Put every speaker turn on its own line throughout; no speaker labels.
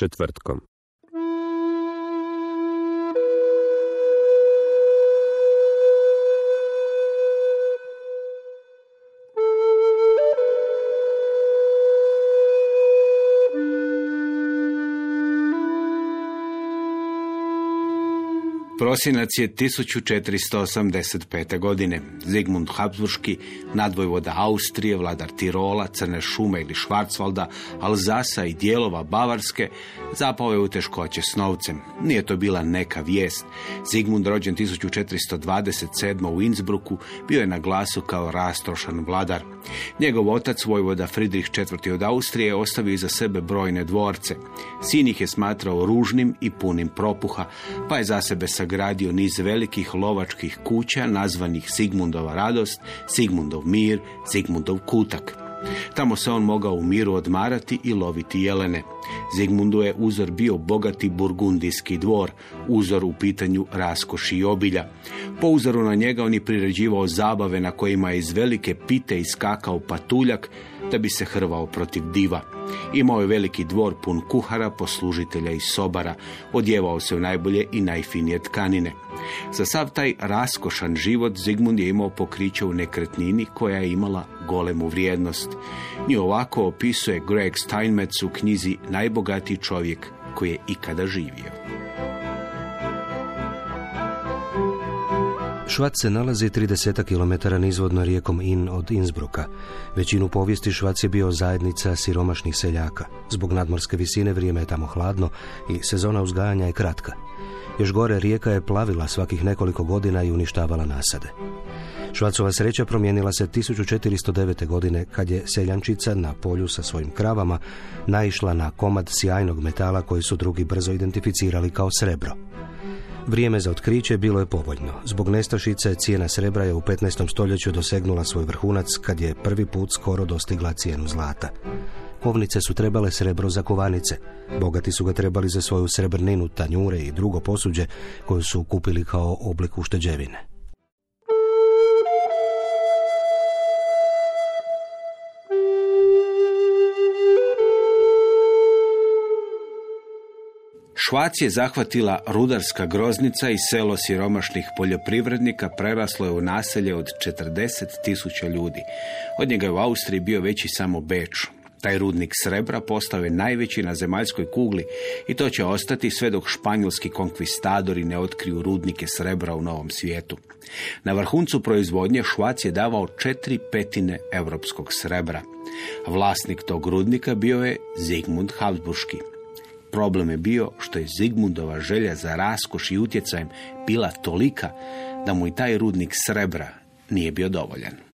četvrtkom.
Prosinac je 1485. godine. Zigmund Habsburški, nadvojvoda Austrije, vladar Tirola, Crne šume ili Švarcvalda, Alzasa i dijelova Bavarske, zapao je u teškoće s novcem. Nije to bila neka vijest. Zigmund, rođen 1427. u Innsbrucku, bio je na glasu kao rastrošan vladar. Njegov otac, vojvoda Friedrich IV. od Austrije, ostavio iza sebe brojne dvorce. Sin ih je smatrao ružnim i punim propuha, pa je za sebe sagradio niz velikih lovačkih kuća nazvanih Sigmundova radost, Sigmundov mir, Sigmundov kutak. Tamo se on mogao u miru odmarati i loviti jelene. Zigmundu je uzor bio bogati burgundijski dvor, uzor u pitanju raskoši i obilja. Po uzoru na njega on je priređivao zabave na kojima je iz velike pite iskakao patuljak da bi se hrvao protiv diva. Imao je veliki dvor pun kuhara, poslužitelja i sobara. Odjevao se u najbolje i najfinije tkanine. Za sav taj raskošan život Zigmund je imao pokriće u nekretnini koja je imala golemu vrijednost. Nju ovako opisuje Greg Steinmetz u knjizi Najbogatiji čovjek koji je ikada živio.
Švac se nalazi 30 km nizvodno rijekom In od Innsbrucka. Većinu povijesti Švac je bio zajednica siromašnih seljaka. Zbog nadmorske visine vrijeme je tamo hladno i sezona uzgajanja je kratka. Još gore rijeka je plavila svakih nekoliko godina i uništavala nasade. Švacova sreća promijenila se 1409. godine kad je seljančica na polju sa svojim kravama naišla na komad sjajnog metala koji su drugi brzo identificirali kao srebro. Vrijeme za otkriće bilo je povoljno. Zbog nestašice cijena srebra je u 15. stoljeću dosegnula svoj vrhunac kad je prvi put skoro dostigla cijenu zlata. Kovnice su trebale srebro za kovanice. Bogati su ga trebali za svoju srebrninu, tanjure i drugo posuđe koju su kupili kao oblik ušteđevine.
Švac je zahvatila rudarska groznica i selo siromašnih poljoprivrednika preraslo je u naselje od 40 tisuća ljudi. Od njega je u Austriji bio veći samo Beč. Taj rudnik srebra postao je najveći na zemaljskoj kugli i to će ostati sve dok španjolski konkvistadori ne otkriju rudnike srebra u novom svijetu. Na vrhuncu proizvodnje Švac je davao četiri petine europskog srebra. Vlasnik tog rudnika bio je Zigmund Habsburški. Problem je bio što je Zigmundova želja za raskoš i utjecajem bila tolika da mu i taj rudnik srebra nije bio dovoljan.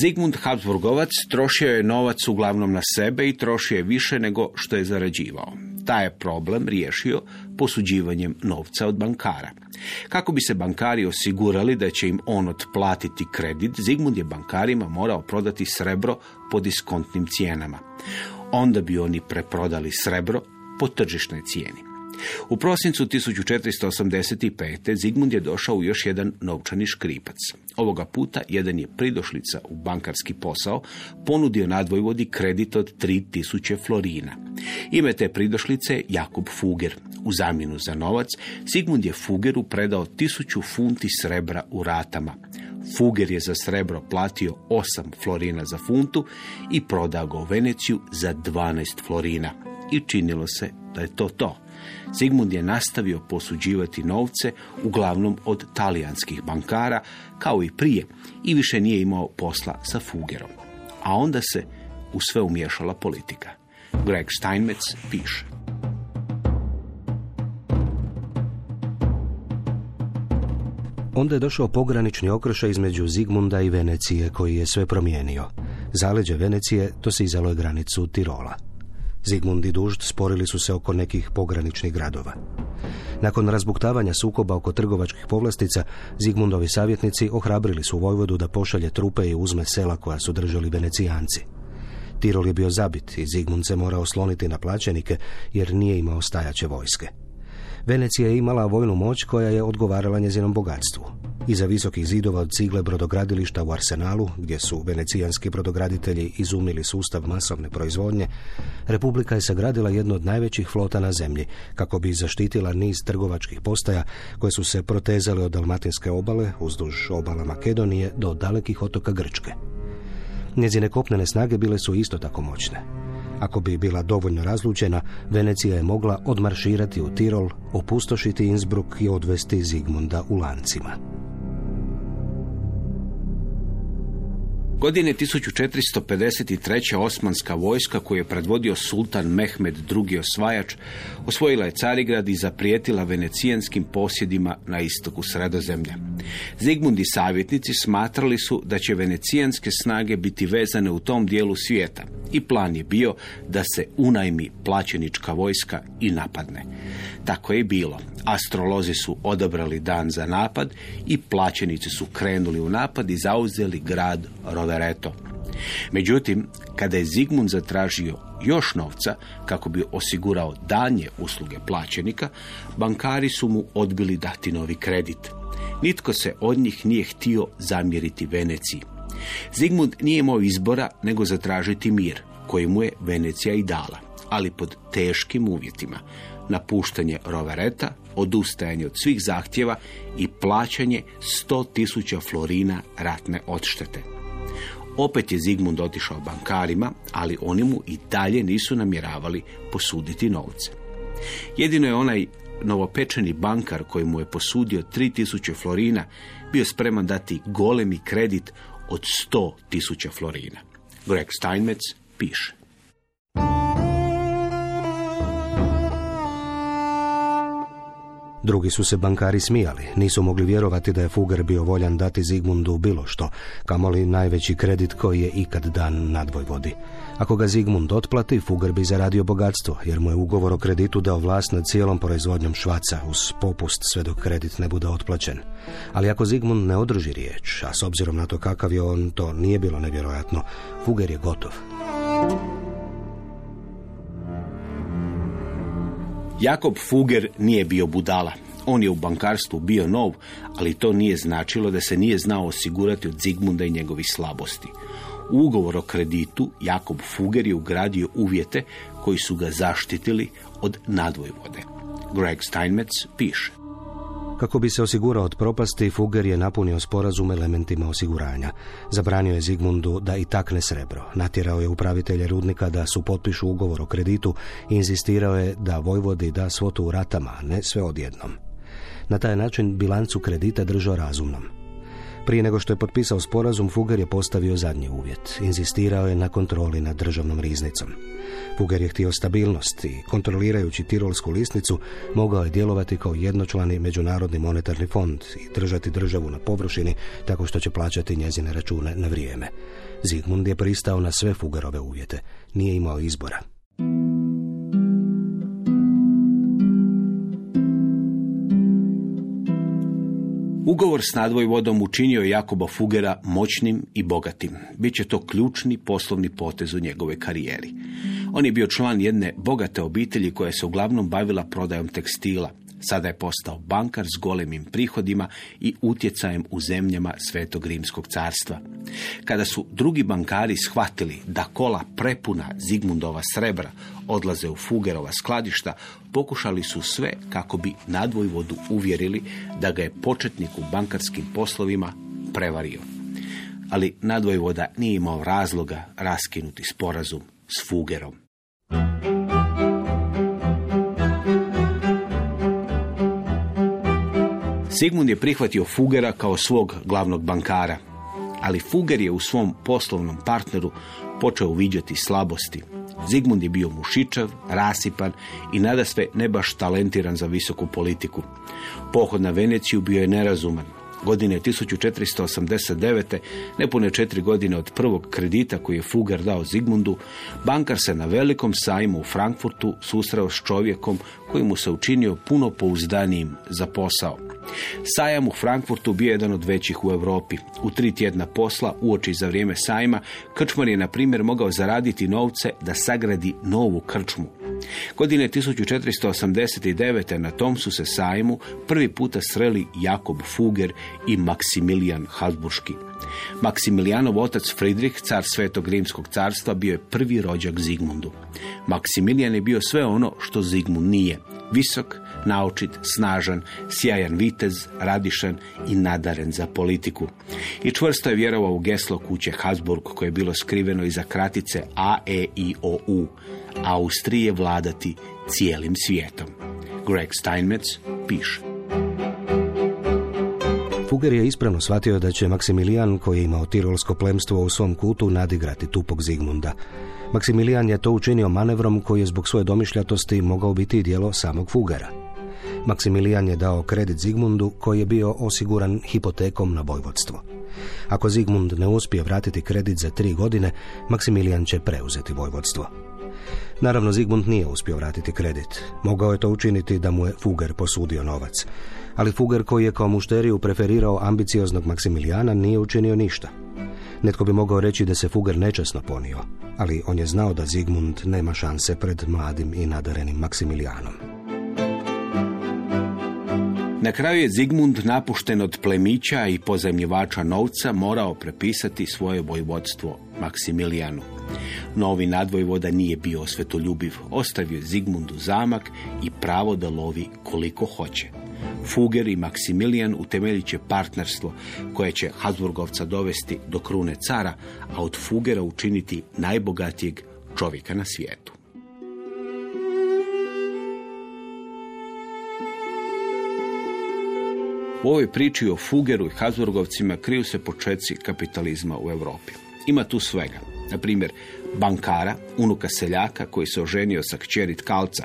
Zigmund Habsburgovac trošio je novac uglavnom na sebe i trošio je više nego što je zarađivao. Taj je problem riješio posuđivanjem novca od bankara. Kako bi se bankari osigurali da će im on otplatiti kredit, Zigmund je bankarima morao prodati srebro po diskontnim cijenama. Onda bi oni preprodali srebro po tržišnoj cijeni. U prosincu 1485. Zigmund je došao u još jedan novčani škripac. Ovoga puta jedan je pridošlica u bankarski posao ponudio nadvojvodi kredit od 3000 florina. Ime te pridošlice Jakub Fuger. U zamjenu za novac Zigmund je Fugeru predao tisuću funti srebra u ratama. Fuger je za srebro platio 8 florina za funtu i prodao ga u Veneciju za 12 florina. I činilo se da je to to. Zigmund je nastavio posuđivati novce, uglavnom od talijanskih bankara, kao i prije, i više nije imao posla sa Fugerom. A onda se u sve umješala politika. Greg Steinmetz piše.
Onda je došao pogranični okršaj između Zigmunda i Venecije koji je sve promijenio. Zaleđe Venecije to se izalo je granicu Tirola. Zigmund i Dužd sporili su se oko nekih pograničnih gradova. Nakon razbuktavanja sukoba oko trgovačkih povlastica, Zigmundovi savjetnici ohrabrili su Vojvodu da pošalje trupe i uzme sela koja su držali venecijanci. Tirol je bio zabit i Zigmund se morao osloniti na plaćenike jer nije imao stajaće vojske. Venecija je imala vojnu moć koja je odgovarala njezinom bogatstvu. Iza visokih zidova od cigle brodogradilišta u Arsenalu, gdje su venecijanski brodograditelji izumili sustav masovne proizvodnje, Republika je sagradila jednu od najvećih flota na zemlji, kako bi zaštitila niz trgovačkih postaja koje su se protezale od Dalmatinske obale, uzduž obala Makedonije, do dalekih otoka Grčke. Njezine kopnene snage bile su isto tako moćne. Ako bi bila dovoljno razlučena, Venecija je mogla odmarširati u Tirol, opustošiti Innsbruck i odvesti Zigmunda u lancima.
Godine 1453. osmanska vojska koju je predvodio sultan Mehmed II. osvajač osvojila je Carigrad i zaprijetila venecijanskim posjedima na istoku sredozemlja. Zigmund i savjetnici smatrali su da će venecijanske snage biti vezane u tom dijelu svijeta i plan je bio da se unajmi plaćenička vojska i napadne. Tako je bilo. Astrolozi su odabrali dan za napad i plaćenici su krenuli u napad i zauzeli grad Rovereto. Međutim, kada je Zigmund zatražio još novca kako bi osigurao danje usluge plaćenika, bankari su mu odbili dati novi kredit. Nitko se od njih nije htio zamjeriti Veneciji. Zigmund nije imao izbora nego zatražiti mir, koji mu je Venecija i dala, ali pod teškim uvjetima. Napuštanje rovereta, odustajanje od svih zahtjeva i plaćanje 100.000 florina ratne odštete. Opet je Zigmund otišao bankarima, ali oni mu i dalje nisu namjeravali posuditi novce. Jedino je onaj novopečeni bankar koji mu je posudio 3000 florina bio spreman dati golemi kredit od 100.000 florina. Greg Steinmetz piše.
Drugi su se bankari smijali, nisu mogli vjerovati da je Fugger bio voljan dati Zigmundu bilo što, kamoli najveći kredit koji je ikad dan nadvoj vodi. Ako ga Zigmund otplati, Fugger bi zaradio bogatstvo, jer mu je ugovor o kreditu dao vlast nad cijelom proizvodnjom švaca, uz popust sve dok kredit ne bude otplaćen. Ali ako Zigmund ne održi riječ, a s obzirom na to kakav je on, to nije bilo nevjerojatno, Fugger je gotov.
Jakob Fugger nije bio budala. On je u bankarstvu bio nov, ali to nije značilo da se nije znao osigurati od Zigmunda i njegovih slabosti. U ugovor o kreditu Jakob Fugger je ugradio uvjete koji su ga zaštitili od nadvojvode. Greg Steinmetz piše.
Kako bi se osigurao od propasti, Fugger je napunio sporazum elementima osiguranja. Zabranio je Zigmundu da i takne srebro. Natjerao je upravitelje rudnika da su potpišu ugovor o kreditu i inzistirao je da Vojvodi da svotu u ratama, ne sve odjednom. Na taj način bilancu kredita držao razumnom. Prije nego što je potpisao sporazum, Fugger je postavio zadnji uvjet. Inzistirao je na kontroli nad državnom riznicom. Fugger je htio stabilnost i kontrolirajući tirolsku lisnicu mogao je djelovati kao jednočlani međunarodni monetarni fond i držati državu na površini tako što će plaćati njezine račune na vrijeme. Zigmund je pristao na sve Fuggerove uvjete. Nije imao izbora.
Ugovor s nadvojvodom učinio je Jakoba Fugera moćnim i bogatim. Biće to ključni poslovni potez u njegove karijeri. On je bio član jedne bogate obitelji koja se uglavnom bavila prodajom tekstila. Sada je postao bankar s golemim prihodima i utjecajem u zemljama Svetog Rimskog carstva. Kada su drugi bankari shvatili da kola prepuna Zigmundova srebra odlaze u Fugerova skladišta, pokušali su sve kako bi nadvojvodu uvjerili da ga je početnik u bankarskim poslovima prevario. Ali nadvojvoda nije imao razloga raskinuti sporazum s Fugerom. Sigmund je prihvatio Fugera kao svog glavnog bankara, ali Fuger je u svom poslovnom partneru počeo uviđati slabosti. Zigmund je bio mušičav, rasipan i nadasve ne baš talentiran za visoku politiku. Pohod na Veneciju bio je nerazuman. Godine 1489. nepune četiri godine od prvog kredita koji je Fugger dao Zigmundu, bankar se na velikom sajmu u Frankfurtu susreo s čovjekom koji mu se učinio puno pouzdanijim za posao. Sajam u Frankfurtu bio jedan od većih u Europi. U tri tjedna posla, uoči za vrijeme sajma, krčmar je, na primjer, mogao zaraditi novce da sagradi novu krčmu. Godine 1489. na tom su se sajmu prvi puta sreli Jakob Fuger i Maksimilijan Habsburški. Maksimilijanov otac Friedrich, car Svetog Rimskog carstva, bio je prvi rođak Zigmundu. Maksimilijan je bio sve ono što Zigmund nije. Visok, naočit, snažan, sjajan vitez, radišan i nadaren za politiku. I čvrsto je vjerovao u geslo kuće Habsburg koje je bilo skriveno iza kratice A, E, I, O, U. Austrije vladati cijelim svijetom. Greg Steinmetz piše.
Fugger je ispravno shvatio da će Maksimilijan, koji je imao tirolsko plemstvo u svom kutu, nadigrati tupog Zigmunda. Maksimilijan je to učinio manevrom koji je zbog svoje domišljatosti mogao biti dijelo samog Fugera. Maksimilijan je dao kredit Zigmundu koji je bio osiguran hipotekom na vojvodstvo. Ako Zigmund ne uspije vratiti kredit za tri godine, Maksimilijan će preuzeti vojvodstvo. Naravno, Zigmund nije uspio vratiti kredit. Mogao je to učiniti da mu je Fugger posudio novac. Ali Fugger koji je kao mušteriju preferirao ambicioznog Maksimilijana nije učinio ništa. Netko bi mogao reći da se Fugger nečasno ponio, ali on je znao da Zigmund nema šanse pred mladim i nadarenim Maksimilijanom.
Na kraju je Zigmund napušten od plemića i pozemljivača novca morao prepisati svoje vojvodstvo Maksimilijanu. Novi nadvojvoda nije bio osvetoljubiv, ostavio Zigmundu zamak i pravo da lovi koliko hoće. Fuger i Maksimilijan utemeljit će partnerstvo koje će Habsburgovca dovesti do krune cara, a od Fugera učiniti najbogatijeg čovjeka na svijetu. U ovoj priči o Fugeru i Habsburgovcima kriju se počeci kapitalizma u Europi. Ima tu svega. Na primjer, bankara, unuka seljaka koji se oženio sa kćeri Tkalca,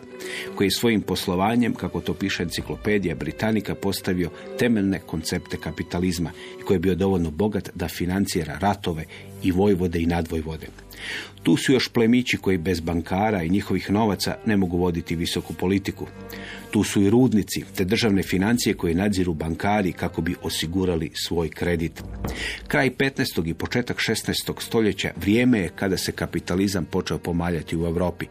koji svojim poslovanjem, kako to piše enciklopedija Britanika, postavio temeljne koncepte kapitalizma i koji je bio dovoljno bogat da financira ratove i vojvode i nadvojvode. Tu su još plemići koji bez bankara i njihovih novaca ne mogu voditi visoku politiku. Tu su i rudnici te državne financije koje nadziru bankari kako bi osigurali svoj kredit. Kraj 15. i početak 16. stoljeća vrijeme je kada se kapitalizam počeo pomaljati u Europi.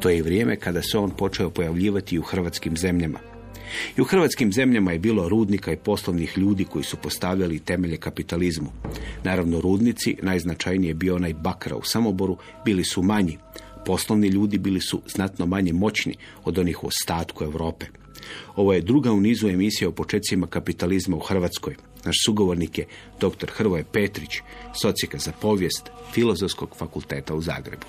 To je vrijeme kada se on počeo pojavljivati u hrvatskim zemljama. I u hrvatskim zemljama je bilo rudnika i poslovnih ljudi koji su postavljali temelje kapitalizmu. Naravno, rudnici, najznačajnije bio onaj Bakra u Samoboru, bili su manji. Poslovni ljudi bili su znatno manje moćni od onih u ostatku Europe. Ovo je druga u nizu emisija o počecima kapitalizma u Hrvatskoj. Naš sugovornik je dr. Hrvoje Petrić, socijaka za povijest Filozofskog fakulteta u Zagrebu.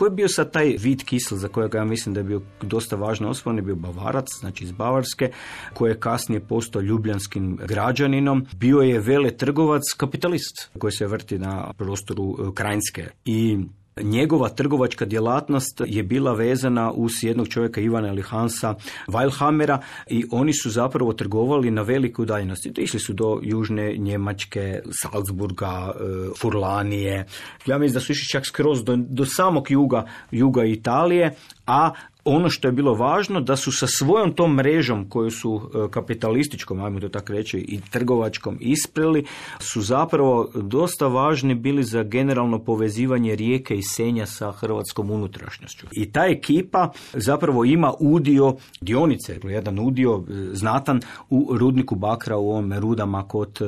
Ko je bio sad taj vid kisel za kojega ja mislim da je bio dosta važno osoba, on je bio Bavarac, znači iz Bavarske, koji je kasnije postao ljubljanskim građaninom. Bio je vele trgovac, kapitalist koji se vrti na prostoru e, Krajinske. I Njegova trgovačka djelatnost je bila vezana uz jednog čovjeka Ivana ili Hansa Weilhammera i oni su zapravo trgovali na veliku udaljenosti. Išli su do južne Njemačke, Salzburga, e, Furlanije. Ja mislim da su išli čak skroz do, do samog juga, juga Italije, a ono što je bilo važno da su sa svojom tom mrežom koju su e, kapitalističkom, ajmo to tako reći, i trgovačkom isprili, su zapravo dosta važni bili za generalno povezivanje rijeke i senja sa hrvatskom unutrašnjošću. I ta ekipa zapravo ima udio dionice, jedan udio e, znatan u rudniku Bakra u ovom rudama kod, e,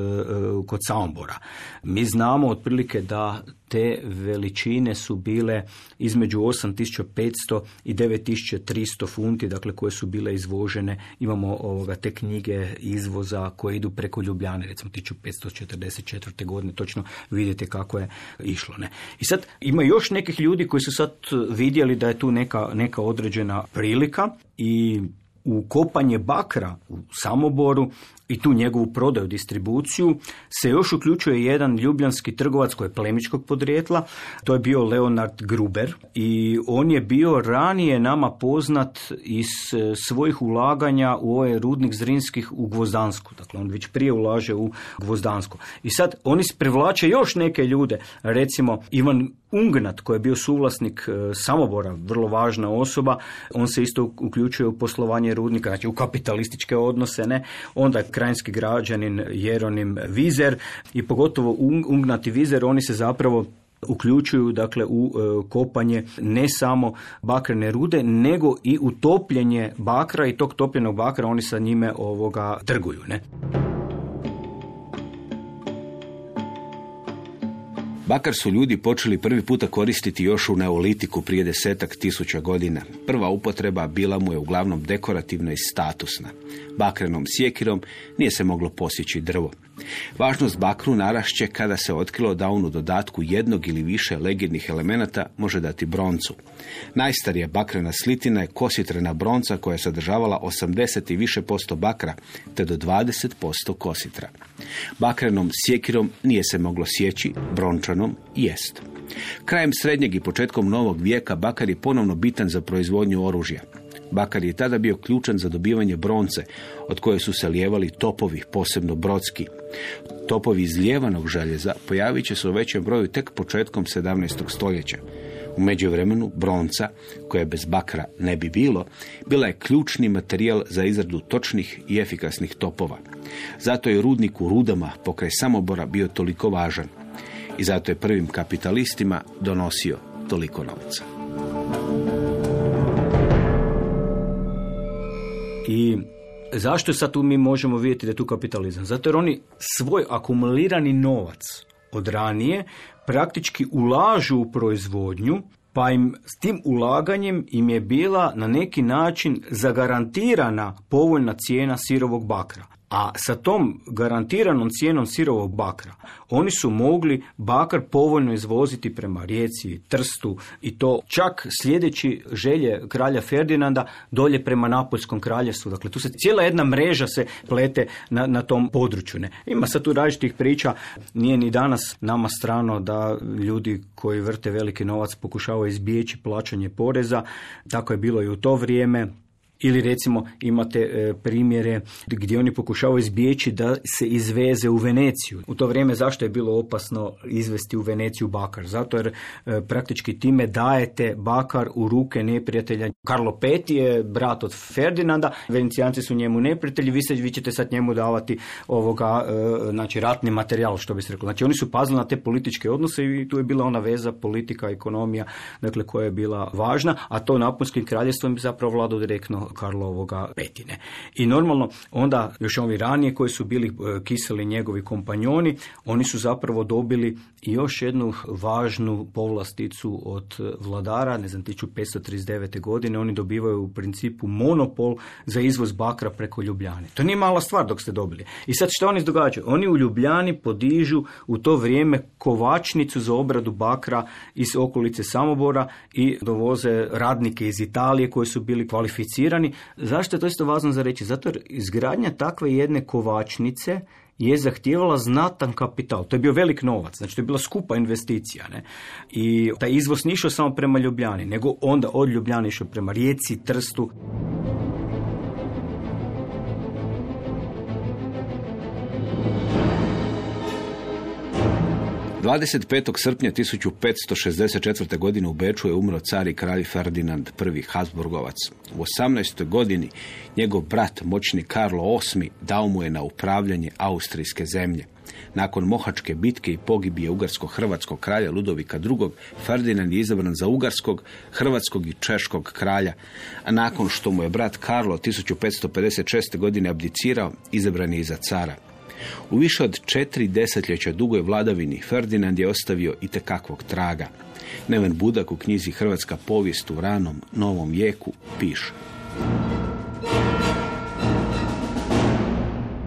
kod Samombora. Mi znamo otprilike da te veličine su bile između 8500 i 9300 funti, dakle koje su bile izvožene. Imamo ovoga, te knjige izvoza koje idu preko Ljubljane, recimo 1544. godine, točno vidite kako je išlo. Ne? I sad ima još nekih ljudi koji su sad vidjeli da je tu neka, neka određena prilika i u kopanje bakra u Samoboru i tu njegovu prodaju, distribuciju, se još uključuje jedan ljubljanski trgovac koji je plemičkog podrijetla, to je bio Leonard Gruber i on je bio ranije nama poznat iz e, svojih ulaganja u ovaj rudnik Zrinskih u Gvozdansku, dakle on već prije ulaže u Gvozdansku. I sad oni privlače još neke ljude, recimo Ivan Ungnat koji je bio suvlasnik e, Samobora, vrlo važna osoba, on se isto uključuje u poslovanje rudnika, znači u kapitalističke odnose, ne, onda krajinski građanin Jeronim Vizer i pogotovo Ungnat i Vizer, oni se zapravo uključuju dakle u e, kopanje ne samo bakrene rude, nego i utopljenje bakra i tog topljenog bakra oni sa njime ovoga trguju. Ne?
Bakar su ljudi počeli prvi puta koristiti još u neolitiku prije desetak tisuća godina. Prva upotreba bila mu je uglavnom dekorativna i statusna. Bakrenom sjekirom nije se moglo posjeći drvo. Važnost bakru narašće kada se otkrilo da on u dodatku jednog ili više legidnih elemenata može dati broncu. Najstarija bakrena slitina je kositrena bronca koja je sadržavala 80 i više posto bakra, te do 20 posto kositra. Bakrenom sjekirom nije se moglo sjeći, brončanom jest. Krajem srednjeg i početkom novog vijeka bakar je ponovno bitan za proizvodnju oružja. Bakar je tada bio ključan za dobivanje bronce, od koje su se lijevali topovi, posebno brodski. Topovi iz lijevanog željeza pojavit će se u većem broju tek početkom 17. stoljeća. U međuvremenu bronca, koja bez bakra ne bi bilo, bila je ključni materijal za izradu točnih i efikasnih topova. Zato je rudnik u rudama pokraj Samobora bio toliko važan. I zato je prvim kapitalistima donosio toliko novca.
I zašto sad tu mi možemo vidjeti da je tu kapitalizam? Zato jer oni svoj akumulirani novac od ranije praktički ulažu u proizvodnju, pa im s tim ulaganjem im je bila na neki način zagarantirana povoljna cijena sirovog bakra. A sa tom garantiranom cijenom sirovog bakra oni su mogli bakar povoljno izvoziti prema Rijeci, Trstu i to čak sljedeći želje kralja Ferdinanda dolje prema Napoljskom kraljevstvu. Dakle, tu se cijela jedna mreža se plete na, na tom području. Ne. Ima sad tu različitih priča, nije ni danas nama strano da ljudi koji vrte veliki novac pokušavaju izbijeći plaćanje poreza. Tako je bilo i u to vrijeme. Ili recimo imate e, primjere gdje oni pokušavaju izbjeći da se izveze u Veneciju. U to vrijeme zašto je bilo opasno izvesti u Veneciju bakar? Zato jer e, praktički time dajete bakar u ruke neprijatelja. Karlo V je brat od Ferdinanda, Venecijanci su njemu neprijatelji, vi, se, vi ćete sad njemu davati ovoga, e, znači ratni materijal, što bi se reklo. Znači oni su pazili na te političke odnose i tu je bila ona veza politika, ekonomija, dakle koja je bila važna, a to naponskim kraljevstvom bi zapravo vladao direktno Karlovoga petine. I normalno onda još ovi ranije koji su bili e, kiseli njegovi kompanjoni, oni su zapravo dobili još jednu važnu povlasticu od vladara, ne znam, 1539. godine, oni dobivaju u principu monopol za izvoz bakra preko Ljubljane. To nije mala stvar dok ste dobili. I sad što oni događaju? Oni u Ljubljani podižu u to vrijeme kovačnicu za obradu bakra iz okolice Samobora i dovoze radnike iz Italije koji su bili kvalificirani Zašto je to isto važno za reći? Zato jer izgradnja takve jedne kovačnice je zahtijevala znatan kapital. To je bio velik novac, znači to je bila skupa investicija. Ne? I taj izvoz nije išao samo prema Ljubljani, nego onda od Ljubljane išao prema Rijeci, Trstu.
25. srpnja 1564. godine u Beču je umro car i kralj Ferdinand I. Habsburgovac. U 18. godini njegov brat, moćni Karlo VIII, dao mu je na upravljanje austrijske zemlje. Nakon Mohačke bitke i pogibije ugarsko-hrvatskog kralja Ludovika II. Ferdinand je izabran za ugarskog, hrvatskog i češkog kralja, a nakon što mu je brat Karlo 1556. godine abdicirao, izabran je i za cara. U više od četiri desetljeća dugoj vladavini Ferdinand je ostavio i tekakvog traga. Neven Budak u knjizi Hrvatska povijest u ranom novom vijeku piše.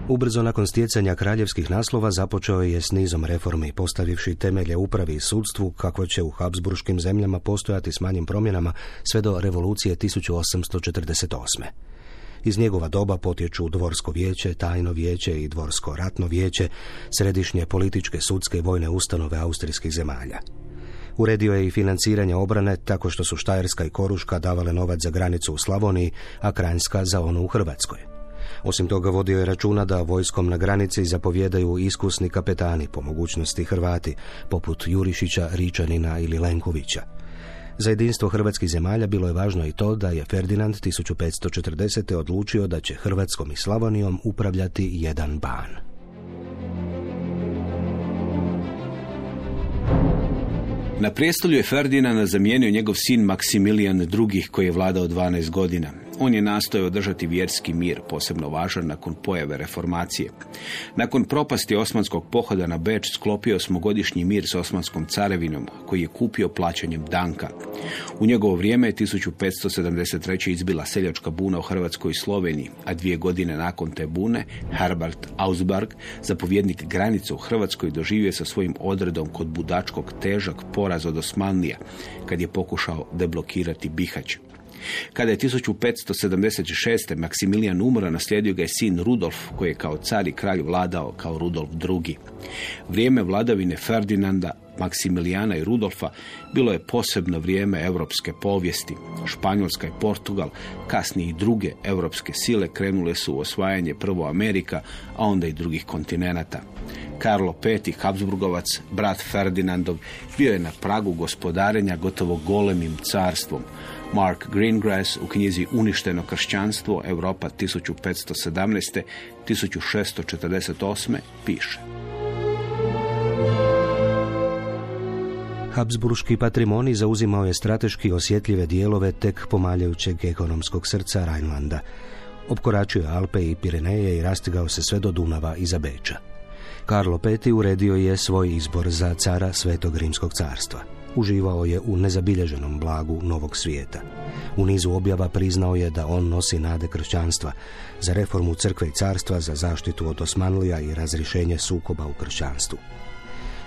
Ubrzo nakon stjecanja kraljevskih naslova započeo je s nizom reformi, postavivši temelje upravi i sudstvu kako će u Habsburškim zemljama postojati s manjim promjenama sve do revolucije 1848. Iz njegova doba potječu dvorsko vijeće, tajno vijeće i dvorsko ratno vijeće, središnje političke, sudske i vojne ustanove austrijskih zemalja. Uredio je i financiranje obrane tako što su Štajerska i Koruška davale novac za granicu u Slavoniji, a Kranjska za onu u Hrvatskoj. Osim toga vodio je računa da vojskom na granici zapovjedaju iskusni kapetani, po mogućnosti Hrvati, poput Jurišića, Ričanina ili Lenkovića. Za jedinstvo hrvatskih zemalja bilo je važno i to da je Ferdinand 1540. odlučio da će Hrvatskom i Slavonijom upravljati jedan ban.
Na prijestolju je Ferdinanda zamijenio njegov sin Maksimilijan II. koji je vladao 12 godina. On je nastojao održati vjerski mir, posebno važan nakon pojave reformacije. Nakon propasti osmanskog pohoda na Beč sklopio smogodišnji mir s osmanskom carevinom, koji je kupio plaćanjem danka. U njegovo vrijeme je 1573. izbila seljačka buna u Hrvatskoj i Sloveniji, a dvije godine nakon te bune Herbert Ausberg, zapovjednik granice u Hrvatskoj, doživio sa svojim odredom kod Budačkog težak poraz od Osmanlija, kad je pokušao deblokirati Bihać. Kada je 1576. Maksimilijan umro, naslijedio ga je sin Rudolf, koji je kao car i kralj vladao kao Rudolf II. Vrijeme vladavine Ferdinanda, Maksimilijana i Rudolfa bilo je posebno vrijeme europske povijesti. Španjolska i Portugal, kasnije i druge europske sile krenule su u osvajanje prvo Amerika, a onda i drugih kontinenata. Karlo V. Habsburgovac, brat Ferdinandov, bio je na pragu gospodarenja gotovo golemim carstvom. Mark Greengrass u knjizi Uništeno kršćanstvo Europa 1517. 1648. piše.
Habsburški patrimonij zauzimao je strateški osjetljive dijelove tek pomaljajućeg ekonomskog srca Rajnlanda. Opkoračio je Alpe i Pireneje i rastigao se sve do Dunava i za Beča. Karlo V. uredio je svoj izbor za cara Svetog Rimskog carstva. Uživao je u nezabilježenom blagu novog svijeta. U nizu objava priznao je da on nosi nade kršćanstva za reformu crkve i carstva, za zaštitu od Osmanlija i razrješenje sukoba u kršćanstvu.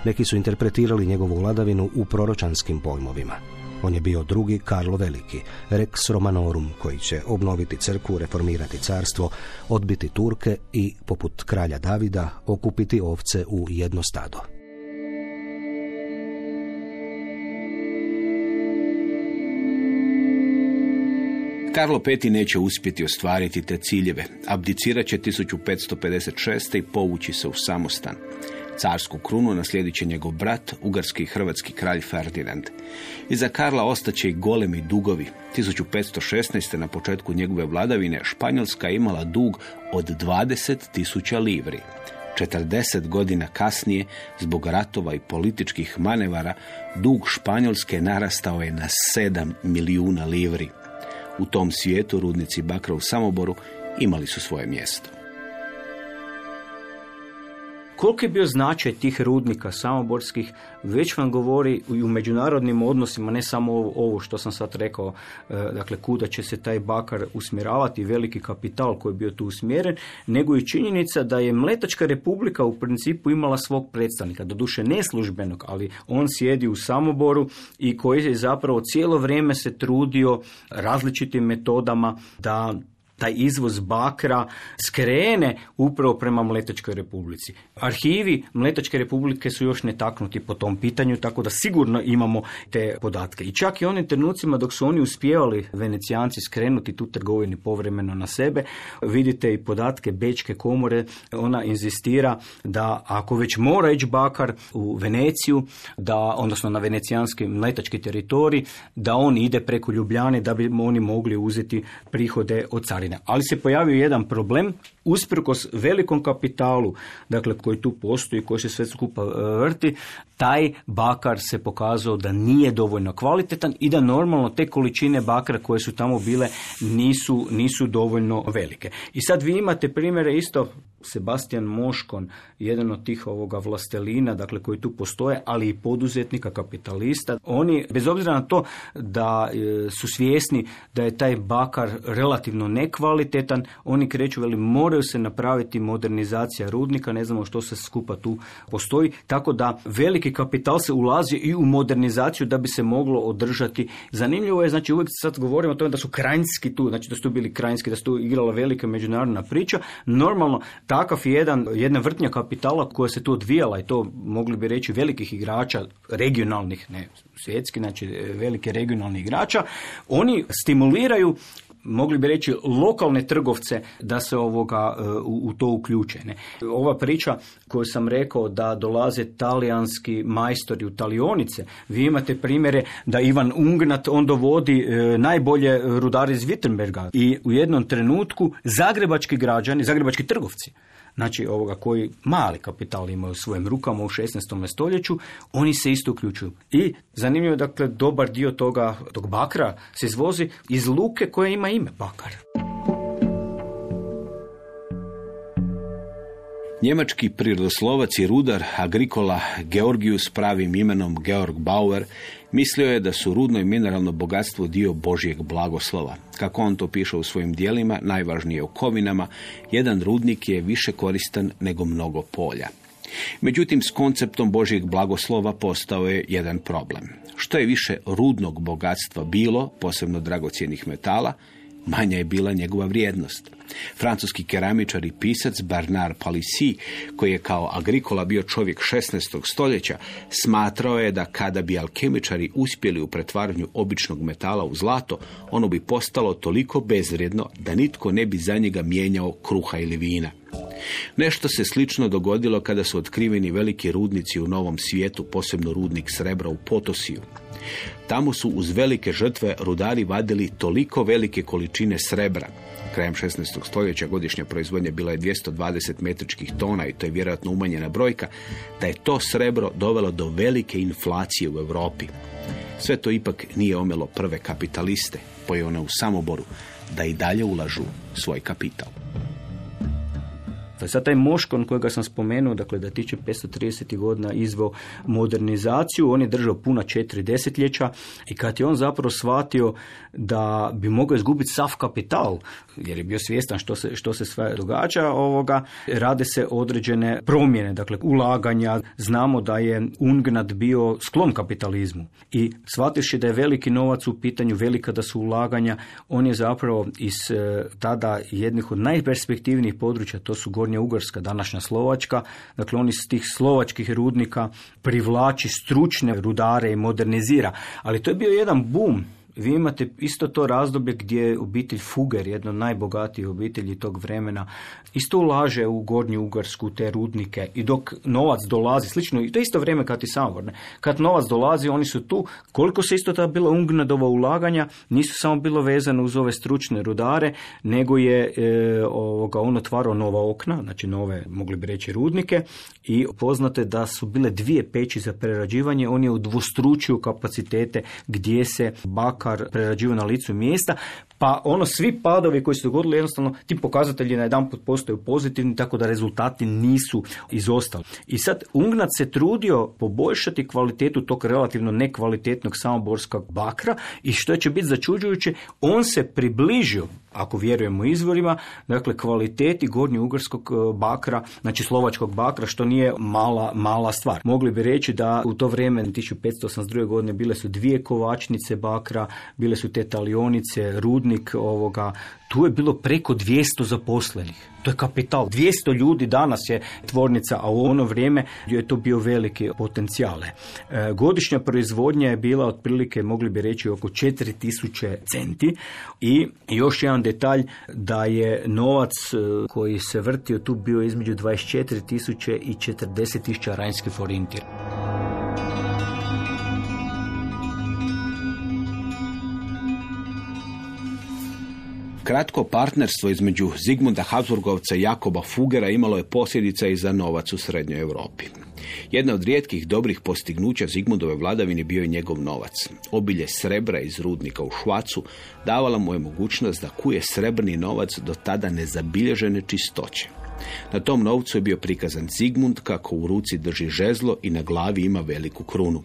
Neki su interpretirali njegovu vladavinu u proročanskim pojmovima. On je bio drugi Karlo Veliki, Rex Romanorum, koji će obnoviti crkvu, reformirati carstvo, odbiti Turke i, poput kralja Davida, okupiti ovce u jedno stado.
Karlo V. neće uspjeti ostvariti te ciljeve. Abdicirat će 1556. i povući se u samostan. Carsku krunu naslijedit će njegov brat, ugarski i hrvatski kralj Ferdinand. Iza Karla ostaće i golemi dugovi. 1516. na početku njegove vladavine Španjolska je imala dug od 20.000 livri. 40 godina kasnije, zbog ratova i političkih manevara, dug Španjolske narastao je na 7 milijuna livri. U tom svijetu rudnici bakra u Samoboru imali su svoje mjesto.
Koliki je bio značaj tih rudnika samoborskih, već vam govori i u međunarodnim odnosima, ne samo ovo, što sam sad rekao, e, dakle kuda će se taj bakar usmjeravati, veliki kapital koji je bio tu usmjeren, nego i činjenica da je Mletačka republika u principu imala svog predstavnika, doduše neslužbenog, ali on sjedi u Samoboru i koji je zapravo cijelo vrijeme se trudio različitim metodama da taj izvoz bakra skrene upravo prema Mletačkoj republici. Arhivi Mletačke republike su još netaknuti po tom pitanju, tako da sigurno imamo te podatke. I čak i onim trenucima dok su oni uspjevali venecijanci skrenuti tu trgovini povremeno na sebe, vidite i podatke Bečke komore, ona inzistira da ako već mora ići bakar u Veneciju, da, odnosno na venecijanski mletački teritorij, da on ide preko Ljubljane da bi oni mogli uzeti prihode od carine. Ali se pojavio jedan problem, usprkos velikom kapitalu, dakle koji tu postoji, koji se sve skupa e, vrti, taj bakar se pokazao da nije dovoljno kvalitetan i da normalno te količine bakra koje su tamo bile nisu, nisu dovoljno velike. I sad vi imate primjere isto Sebastian Moškon, jedan od tih ovoga vlastelina, dakle koji tu postoje, ali i poduzetnika, kapitalista. Oni, bez obzira na to da e, su svjesni da je taj bakar relativno nekvalitetan, oni kreću, veli, moraju se napraviti modernizacija rudnika, ne znamo što se skupa tu postoji, tako da veliki kapital se ulazi i u modernizaciju da bi se moglo održati. Zanimljivo je, znači uvijek sad govorimo o tome da su krajinski tu, znači da su tu bili krajinski, da su tu igrala velika međunarodna priča. Normalno, takav jedan, jedna vrtnja kapitala koja se tu odvijala i to mogli bi reći velikih igrača, regionalnih, ne svjetski, znači velike regionalnih igrača, oni stimuliraju mogli bi reći lokalne trgovce da se ovoga e, u, to uključe. Ne. Ova priča koju sam rekao da dolaze talijanski majstori u talionice, vi imate primjere da Ivan Ungnat on dovodi e, najbolje rudare iz Wittenberga i u jednom trenutku zagrebački građani, zagrebački trgovci znači ovoga koji mali kapital imaju u svojim rukama u 16. stoljeću, oni se isto uključuju. I zanimljivo je dakle dobar dio toga tog bakra se izvozi iz luke koja ima ime bakar.
Njemački prirodoslovac i rudar Agricola Georgius pravim imenom Georg Bauer mislio je da su rudno i mineralno bogatstvo dio Božijeg blagoslova. Kako on to piše u svojim dijelima, najvažnije u kovinama, jedan rudnik je više koristan nego mnogo polja. Međutim, s konceptom Božijeg blagoslova postao je jedan problem. Što je više rudnog bogatstva bilo, posebno dragocjenih metala, manja je bila njegova vrijednost. Francuski keramičar i pisac Bernard Palissy, koji je kao agrikola bio čovjek 16. stoljeća, smatrao je da kada bi alkemičari uspjeli u pretvaranju običnog metala u zlato, ono bi postalo toliko bezvrijedno da nitko ne bi za njega mijenjao kruha ili vina. Nešto se slično dogodilo kada su otkriveni veliki rudnici u Novom svijetu, posebno rudnik srebra u Potosiju. Tamo su uz velike žrtve rudari vadili toliko velike količine srebra. Krajem 16. stoljeća godišnja proizvodnja bila je 220 metričkih tona i to je vjerojatno umanjena brojka, da je to srebro dovelo do velike inflacije u Europi. Sve to ipak nije omelo prve kapitaliste, poje one u Samoboru, da i dalje ulažu svoj kapital.
Sad taj Moškon kojega sam spomenuo, dakle da tiče 530. godina izveo modernizaciju, on je držao puna četiri desetljeća i kad je on zapravo shvatio da bi mogao izgubiti sav kapital, jer je bio svjestan što se, što se sve događa, ovoga, rade se određene promjene, dakle ulaganja. Znamo da je Ungnad bio sklon kapitalizmu i shvativši da je veliki novac u pitanju, velika da su ulaganja, on je zapravo iz eh, tada jednih od najperspektivnijih područja, to su Gornja Ugarska, današnja Slovačka, dakle on iz tih slovačkih rudnika privlači stručne rudare i modernizira, ali to je bio jedan bum vi imate isto to razdoblje gdje obitelj Fuger, jedna od obitelji tog vremena, isto ulaže u Gornju Ugarsku te rudnike i dok novac dolazi, slično, i to isto vrijeme kad i Samor, ne? kad novac dolazi, oni su tu, koliko se isto ta bila Ungnadova ulaganja, nisu samo bilo vezano uz ove stručne rudare, nego je e, ovoga, on otvarao nova okna, znači nove, mogli bi reći, rudnike i poznate da su bile dvije peći za prerađivanje, on je udvostručio kapacitete gdje se baka prerađivo na licu mjesta, pa ono svi padovi koji su dogodili jednostavno ti pokazatelji na jedan put postaju pozitivni tako da rezultati nisu izostali. I sad Ungnac se trudio poboljšati kvalitetu tog relativno nekvalitetnog samoborskog bakra i što će biti začuđujuće, on se približio ako vjerujemo izvorima, dakle kvaliteti gornjougarskog e, bakra, znači slovačkog bakra, što nije mala, mala stvar. Mogli bi reći da u to vrijeme 1582. godine bile su dvije kovačnice bakra, bile su te talionice, rudnik ovoga, tu je bilo preko 200 zaposlenih. To je kapital. 200 ljudi danas je tvornica, a u ono vrijeme je to bio veliki potencijale. E, godišnja proizvodnja je bila otprilike, mogli bi reći, oko 4000 centi i još jedan detalj da je novac e, koji se vrtio tu bio između 24.000 i 40.000 rajnskih forinti.
Kratko partnerstvo između Zigmunda Habsburgovca i Jakoba Fugera imalo je posljedica i za novac u Srednjoj Europi. Jedna od rijetkih dobrih postignuća Zigmundove vladavine bio je njegov novac. Obilje srebra iz rudnika u Švacu davala mu je mogućnost da kuje srebrni novac do tada nezabilježene čistoće. Na tom novcu je bio prikazan Zigmund kako u ruci drži žezlo i na glavi ima veliku krunu.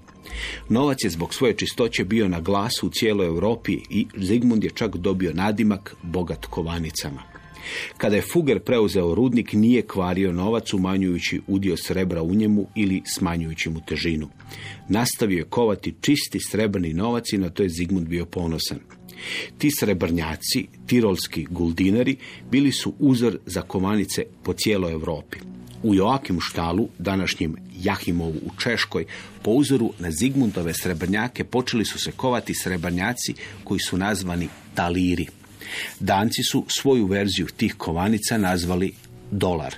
Novac je zbog svoje čistoće bio na glasu u cijeloj Europi i Zigmund je čak dobio nadimak bogat kovanicama. Kada je Fuger preuzeo rudnik, nije kvario novac umanjujući udio srebra u njemu ili smanjujući mu težinu. Nastavio je kovati čisti srebrni novac i na to je Zigmund bio ponosan. Ti srebrnjaci, tirolski guldinari, bili su uzor za kovanice po cijeloj Europi. U Joakim štalu, današnjem Jahimovu u Češkoj, po uzoru na Zigmundove srebrnjake počeli su se kovati srebrnjaci koji su nazvani taliri. Danci su svoju verziju tih kovanica nazvali dolar.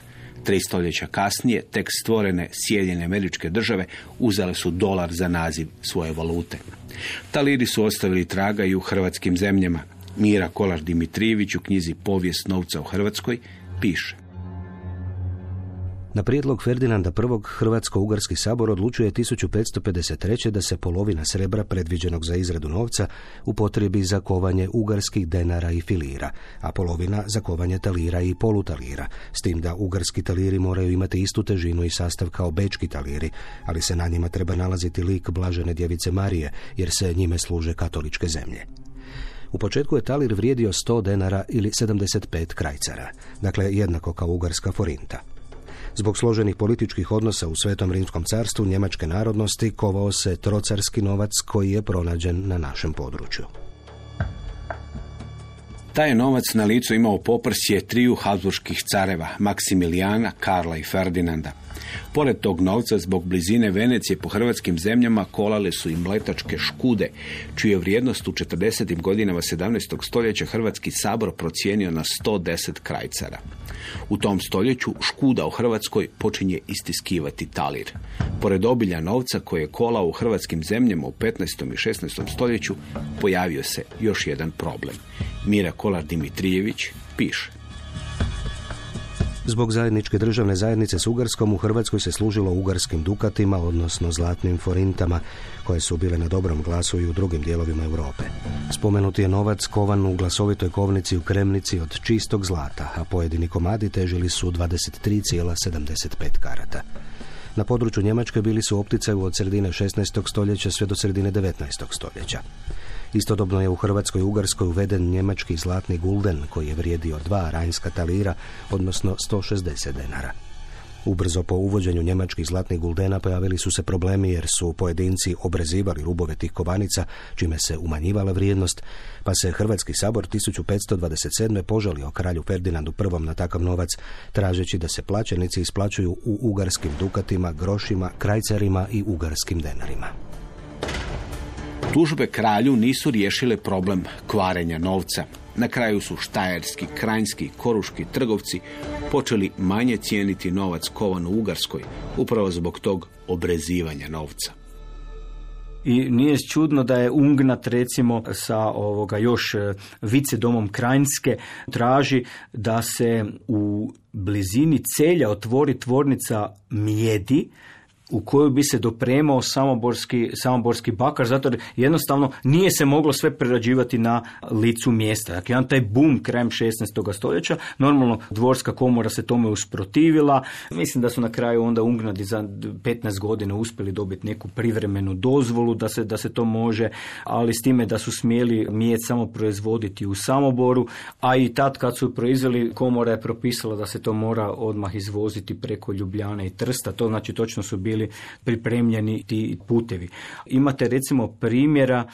Tri stoljeća kasnije, tek stvorene Sjedinjene američke države uzele su dolar za naziv svoje valute. Taliri su ostavili traga i u hrvatskim zemljama. Mira Kolar Dimitrijević u knjizi Povijest novca u Hrvatskoj piše.
Na prijedlog Ferdinanda I. Hrvatsko-Ugarski sabor odlučuje 1553. da se polovina srebra predviđenog za izradu novca upotrebi za kovanje ugarskih denara i filira, a polovina za kovanje talira i polutalira, s tim da ugarski taliri moraju imati istu težinu i sastav kao bečki taliri, ali se na njima treba nalaziti lik blažene djevice Marije, jer se njime služe katoličke zemlje. U početku je talir vrijedio 100 denara ili 75 krajcara, dakle jednako kao ugarska forinta. Zbog složenih političkih odnosa u Svetom Rimskom carstvu njemačke narodnosti kovao se trocarski novac koji je pronađen na našem području.
Taj novac na licu imao poprsje triju habsburških careva, Maksimilijana, Karla i Ferdinanda. Pored tog novca, zbog blizine Venecije po hrvatskim zemljama kolale su i mletačke škude, čiju je vrijednost u 40. godinama 17. stoljeća Hrvatski sabor procijenio na 110 krajcara. U tom stoljeću škuda u Hrvatskoj počinje istiskivati talir. Pored obilja novca koje je kolao u hrvatskim zemljama u 15. i 16. stoljeću, pojavio se još jedan problem. Mira Kolar Dimitrijević piše.
Zbog zajedničke državne zajednice s Ugarskom u Hrvatskoj se služilo ugarskim dukatima, odnosno zlatnim forintama, koje su bile na dobrom glasu i u drugim dijelovima Europe. Spomenuti je novac kovan u glasovitoj kovnici u Kremnici od čistog zlata, a pojedini komadi težili su 23,75 karata. Na području Njemačke bili su opticaju od sredine 16. stoljeća sve do sredine 19. stoljeća. Istodobno je u Hrvatskoj i Ugarskoj uveden njemački zlatni gulden koji je vrijedio dva rajnska talira, odnosno 160 denara. Ubrzo po uvođenju njemačkih zlatnih guldena pojavili su se problemi jer su pojedinci obrezivali rubove tih kovanica, čime se umanjivala vrijednost, pa se Hrvatski sabor 1527. požalio kralju Ferdinandu I na takav novac, tražeći da se plaćenici isplaćuju u ugarskim dukatima, grošima, krajcarima i ugarskim denarima.
Tužbe kralju nisu riješile problem kvarenja novca. Na kraju su štajerski, krajinski, koruški trgovci počeli manje cijeniti novac kovan u Ugarskoj, upravo zbog tog obrezivanja novca.
I nije čudno da je Ungnat recimo sa ovoga još e, vice domom Krajinske traži da se u blizini celja otvori tvornica Mjedi u koju bi se dopremao samoborski, samoborski bakar, zato jer jednostavno nije se moglo sve prerađivati na licu mjesta. Dakle, jedan taj bum krajem 16. stoljeća, normalno dvorska komora se tome usprotivila. Mislim da su na kraju onda Ungnadi za 15 godina uspjeli dobiti neku privremenu dozvolu da se, da se to može, ali s time da su smjeli mijet samo proizvoditi u Samoboru, a i tad kad su proizveli, komora je propisala da se to mora odmah izvoziti preko Ljubljane i Trsta. To znači točno su bili bili pripremljeni ti putevi. Imate recimo primjera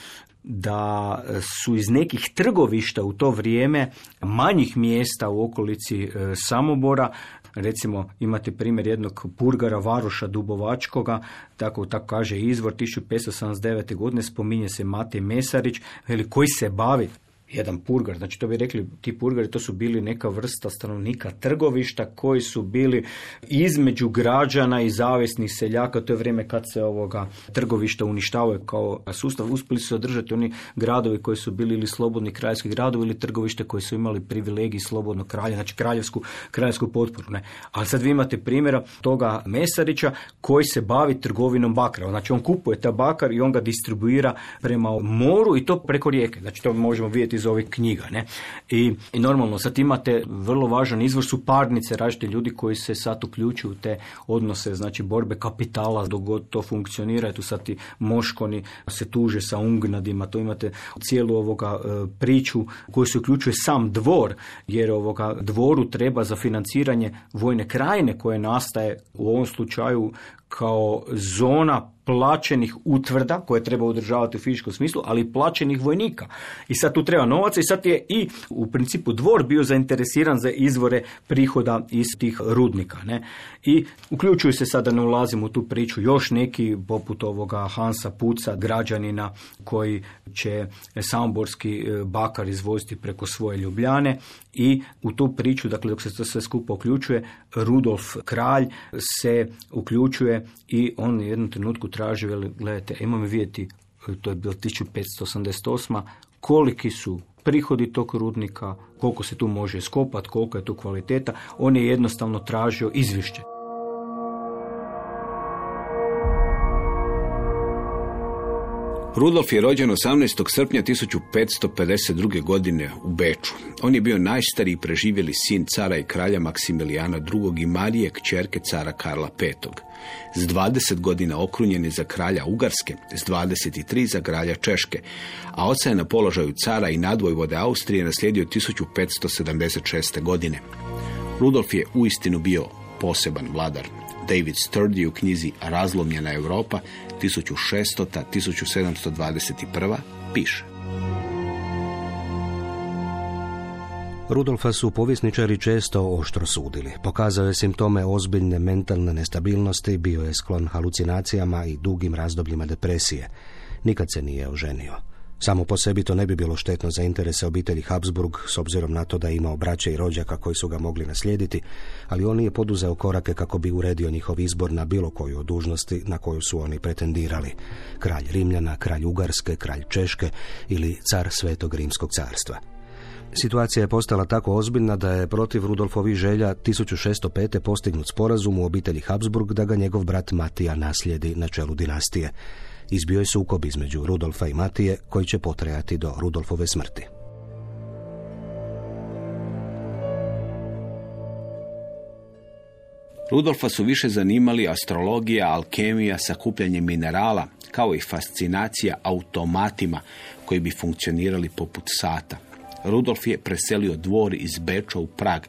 da su iz nekih trgovišta u to vrijeme manjih mjesta u okolici e, Samobora recimo imate primjer jednog purgara Varoša Dubovačkoga, tako, tako kaže izvor 1579. godine, spominje se Matej Mesarić, koji se bavi jedan purgar, znači to bi rekli ti purgari to su bili neka vrsta stanovnika trgovišta koji su bili između građana i zavisnih seljaka, to je vrijeme kad se ovoga trgovišta uništavaju kao sustav, uspjeli su održati oni gradovi koji su bili ili slobodni kraljski gradovi ili trgovište koji su imali privilegij slobodnog kralja, znači kraljevsku, kraljevsku potporu. Ne. Ali sad vi imate primjera toga Mesarića koji se bavi trgovinom bakra, znači on kupuje ta bakar i on ga distribuira prema moru i to preko rijeke, znači to možemo vidjeti ovih knjiga. Ne? I, I normalno sad imate vrlo važan izvor su parnice, različiti ljudi koji se sad uključuju u te odnose, znači borbe kapitala dok god to funkcionira, tu sad ti moškoni se tuže sa ungnadima, to imate cijelu ovoga e, priču koju se uključuje sam dvor, jer ovoga dvoru treba za financiranje vojne krajine koje nastaje u ovom slučaju kao zona plaćenih utvrda koje treba održavati u fizičkom smislu, ali plaćenih vojnika. I sad tu treba novaca i sad je i u principu dvor bio zainteresiran za izvore prihoda iz tih rudnika. Ne? I uključuju se sada, ne ulazim u tu priču, još neki poput ovoga Hansa Puca, građanina koji će samborski e, bakar izvoziti preko svoje Ljubljane i u tu priču, dakle dok se to sve skupo uključuje, Rudolf Kralj se uključuje i on u jednom trenutku traži, veli, gledajte, imamo vidjeti, to je bilo 1588. koliki su prihodi tog rudnika, koliko se tu može skopati, koliko je tu kvaliteta. On je jednostavno tražio izvješće.
Rudolf je rođen 18. srpnja 1552. godine u Beču. On je bio najstariji preživjeli sin cara i kralja Maksimilijana II. i Marije, kćerke cara Karla V. S 20 godina okrunjen je za kralja Ugarske, s 23 za kralja Češke, a oca je na položaju cara i nadvojvode Austrije naslijedio 1576. godine. Rudolf je uistinu bio poseban vladar. David Sturdy u knjizi Razlomljena Europa 1600-1721 piše.
Rudolfa su povjesničari često oštro sudili. Pokazao je simptome ozbiljne mentalne nestabilnosti, bio je sklon halucinacijama i dugim razdobljima depresije. Nikad se nije oženio. Samo po sebi to ne bi bilo štetno za interese obitelji Habsburg, s obzirom na to da je imao braće i rođaka koji su ga mogli naslijediti, ali on nije poduzeo korake kako bi uredio njihov izbor na bilo koju od dužnosti na koju su oni pretendirali. Kralj Rimljana, kralj Ugarske, kralj Češke ili car Svetog Rimskog carstva. Situacija je postala tako ozbiljna da je protiv Rudolfovi želja 1605. postignut sporazum u obitelji Habsburg da ga njegov brat Matija naslijedi na čelu dinastije izbio je sukob između Rudolfa i Matije koji će potrajati do Rudolfove smrti.
Rudolfa su više zanimali astrologija, alkemija, sakupljanje minerala, kao i fascinacija automatima koji bi funkcionirali poput sata. Rudolf je preselio dvor iz Beča u Prag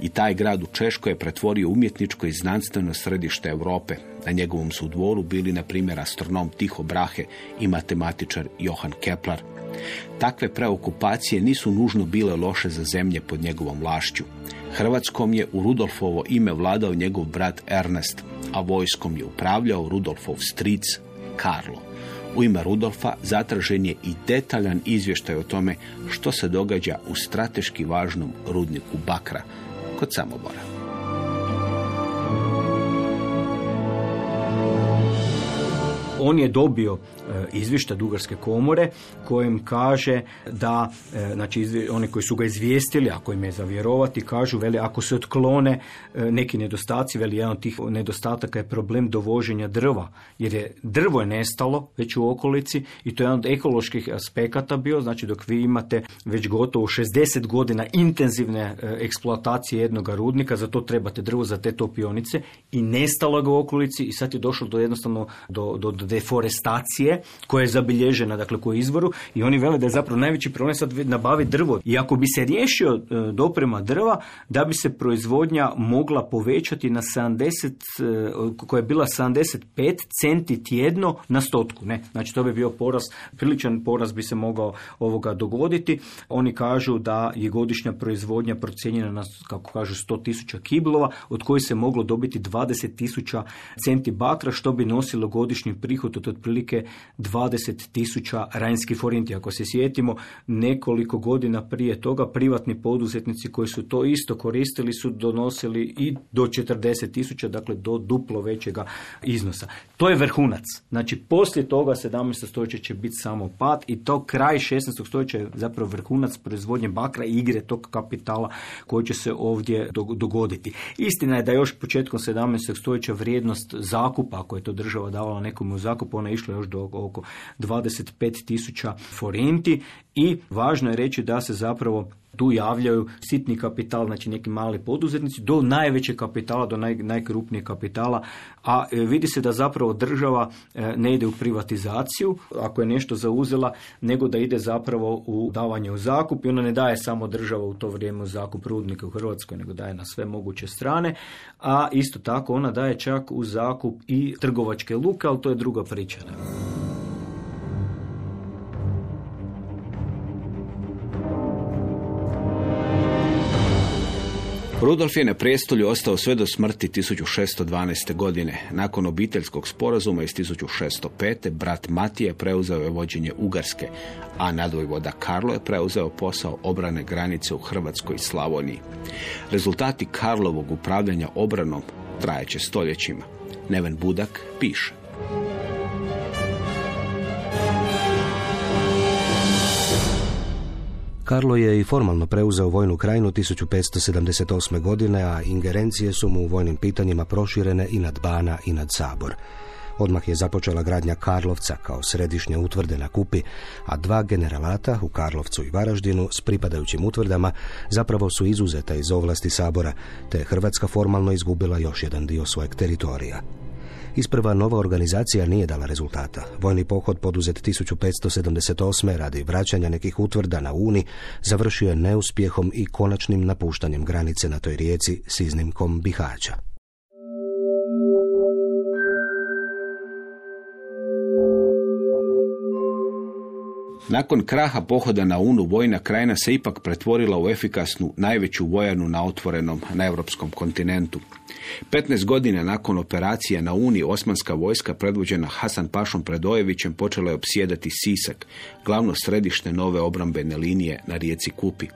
i taj grad u Češkoj je pretvorio umjetničko i znanstveno središte Europe. Na njegovom su dvoru bili, na primjer, astronom Tiho Brahe i matematičar Johan Kepler. Takve preokupacije nisu nužno bile loše za zemlje pod njegovom vlašću. Hrvatskom je u Rudolfovo ime vladao njegov brat Ernest, a vojskom je upravljao Rudolfov stric Karlo. U ime Rudolfa zatražen je i detaljan izvještaj o tome što se događa u strateški važnom rudniku Bakra kod Samobora.
On je dobio E, izvišta Dugarske komore kojem kaže da, e, znači oni koji su ga izvijestili, ako im je zavjerovati, kažu, veli, ako se otklone e, neki nedostaci, veli, jedan od tih nedostataka je problem dovoženja drva, jer je drvo je nestalo već u okolici i to je jedan od ekoloških aspekata bio, znači dok vi imate već gotovo 60 godina intenzivne eksploatacije jednog rudnika, za to trebate drvo za te topionice i nestalo ga u okolici i sad je došlo do jednostavno do, do, do deforestacije koja je zabilježena, dakle je izvoru i oni vele da je zapravo najveći problem sad nabaviti drvo. I ako bi se riješio e, doprema drva, da bi se proizvodnja mogla povećati na 70, e, koja je bila 75 centi tjedno na stotku. Ne, znači to bi bio poraz, priličan poraz bi se mogao ovoga dogoditi. Oni kažu da je godišnja proizvodnja procijenjena na, kako kažu, 100 tisuća kiblova, od kojih se moglo dobiti 20 tisuća centi bakra, što bi nosilo godišnji prihod od otprilike 20 tisuća rajnskih forinti. Ako se sjetimo, nekoliko godina prije toga privatni poduzetnici koji su to isto koristili su donosili i do 40 tisuća, dakle do duplo većega iznosa. To je vrhunac. Znači, poslije toga 17. stoljeća će biti samo pad i to kraj 16. stoljeća je zapravo vrhunac proizvodnje bakra i igre tog kapitala koji će se ovdje dogoditi. Istina je da još početkom 17. stoljeća vrijednost zakupa, ako je to država davala nekomu u zakup, ona je išla još do oko 25 tisuća forenti i važno je reći da se zapravo tu javljaju sitni kapital, znači neki mali poduzetnici, do najvećeg kapitala, do naj, najkrupnijeg kapitala, a e, vidi se da zapravo država e, ne ide u privatizaciju, ako je nešto zauzela, nego da ide zapravo u davanje u zakup i ona ne daje samo država u to vrijeme u zakup rudnika u Hrvatskoj, nego daje na sve moguće strane, a isto tako ona daje čak u zakup i trgovačke luke, ali to je druga priča.
Rudolf je na prijestolju ostao sve do smrti 1612. godine. Nakon obiteljskog sporazuma iz 1605. brat Matije preuzeo je vođenje Ugarske, a nadvojvoda Karlo je preuzeo posao obrane granice u Hrvatskoj i Slavoniji. Rezultati Karlovog upravljanja obranom trajeće stoljećima. Neven Budak piše.
Karlo je i formalno preuzeo vojnu krajinu 1578. godine, a ingerencije su mu u vojnim pitanjima proširene i nad Bana i nad Sabor. Odmah je započela gradnja Karlovca kao središnje utvrde na Kupi, a dva generalata u Karlovcu i Varaždinu s pripadajućim utvrdama zapravo su izuzeta iz ovlasti Sabora, te Hrvatska formalno izgubila još jedan dio svojeg teritorija. Isprva nova organizacija nije dala rezultata. Vojni pohod poduzet 1578. radi vraćanja nekih utvrda na Uni završio je neuspjehom i konačnim napuštanjem granice na toj rijeci s iznimkom Bihaća.
Nakon kraha pohoda na Unu, vojna krajina se ipak pretvorila u efikasnu, najveću vojanu na otvorenom na europskom kontinentu. 15 godina nakon operacije na Uni, osmanska vojska predvođena Hasan Pašom Predojevićem počela je opsjedati Sisak, glavno središte nove obrambene linije na rijeci Kupi.